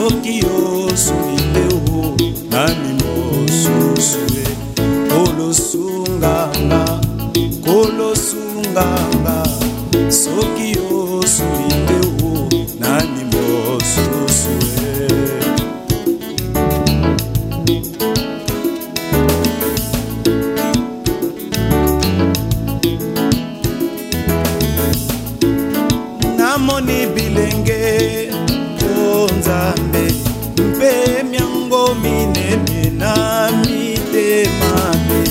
soki osuli te o nani mosusu e kolosunganga kolosunganga soki osuli te o nani mosusu e namoni bilenge yo nzambe mpemi yango minene na mitema te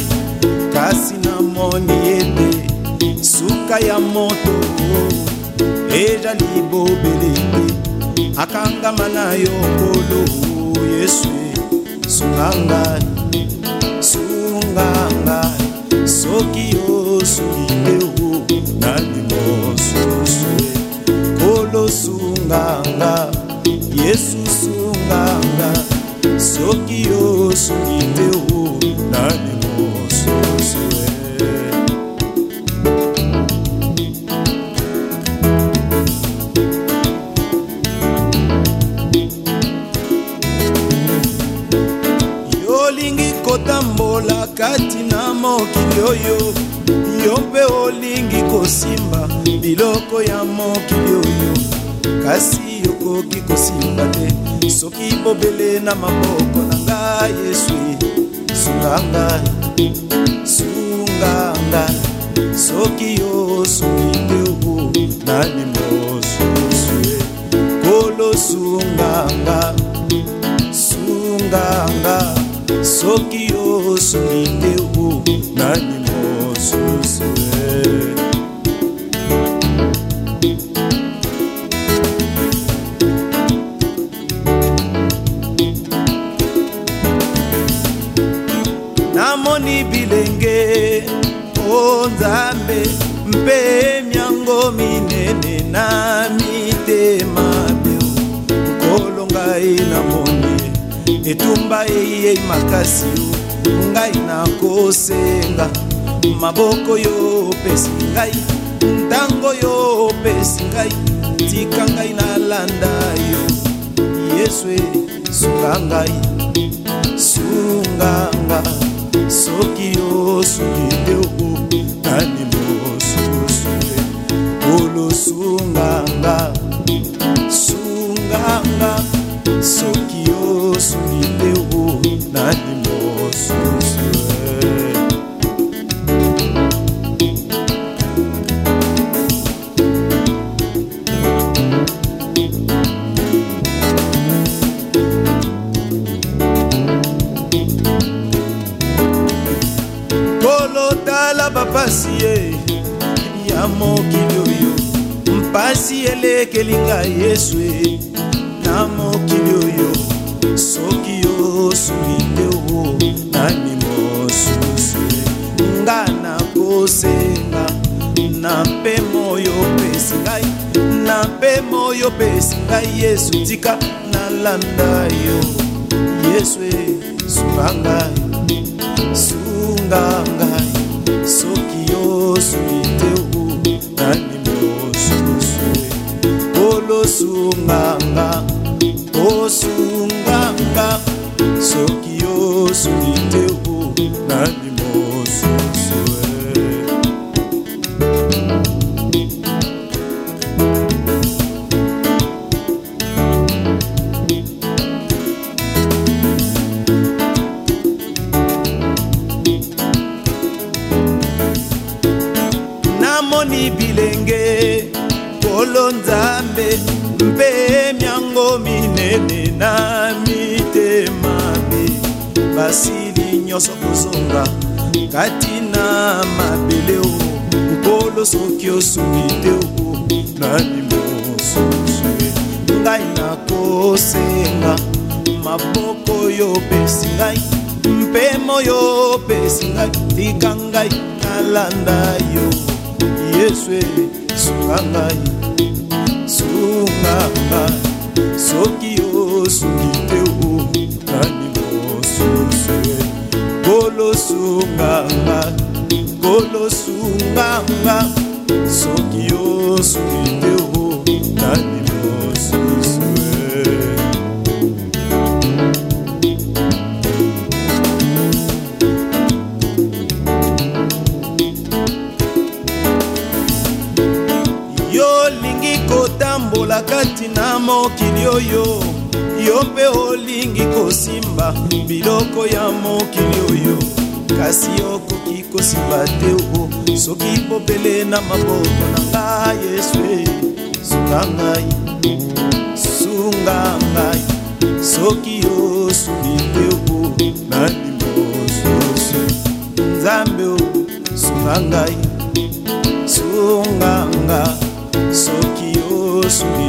kasi namoni ete suka ya moto ezali bobele te akangama na yo kolo yesu sukanga soki osungi te o nani mosusu yolingi kotambola kati na mokili oyo yo mpe olingi kosimba biloko ya mokili oyo kasi nakoki kosimba te soki bobele na maboko na ngai yesu sunganga sunganga soki osungi te obu nani mosusu kolo sunganga sunganga soki osungi te obu nani mosusu bamoni bilenge o nzambe mpemi yango minene na mitema peo kolo ngai namoni etumba eyei makasi ngai nakosenga maboko yo opesi ngai ntango yo opesi ngai tika ngai nalanda yo yesu sunga ngai sunga ngai soki osuki te oko nani mosusu olosunganga sunganga soki o na mokili oyo mpasi elekeli ngai yesu e. na mokili oyo soki osui te o nani mosusu e. nga nakosenga na mpema oyo opesi ngai na mpema oyo opesi ngai yesu tika nalanda yo yesu esukanga na mitema be basili nyonso kozonga kati na mabele o nkolo soki osuki te o nani mosusu e? ngai nakosenga maboko oyo opesi ngai mpe moyo opesi ngai tika ngai nalanda yo yesu esukanga ngolo sunganga soki osuki te o nani mosusu yo olingi kotambola kati na mokili oyo yo mpe olingi kosimba biloko ya mokili oyo kasi okoki kosimba te o soki popele na maboko na nga yesu sunga ngai sunga ngai soki osungi te o nandima osusu nzambe o sunga ngai sunga nga soki osungi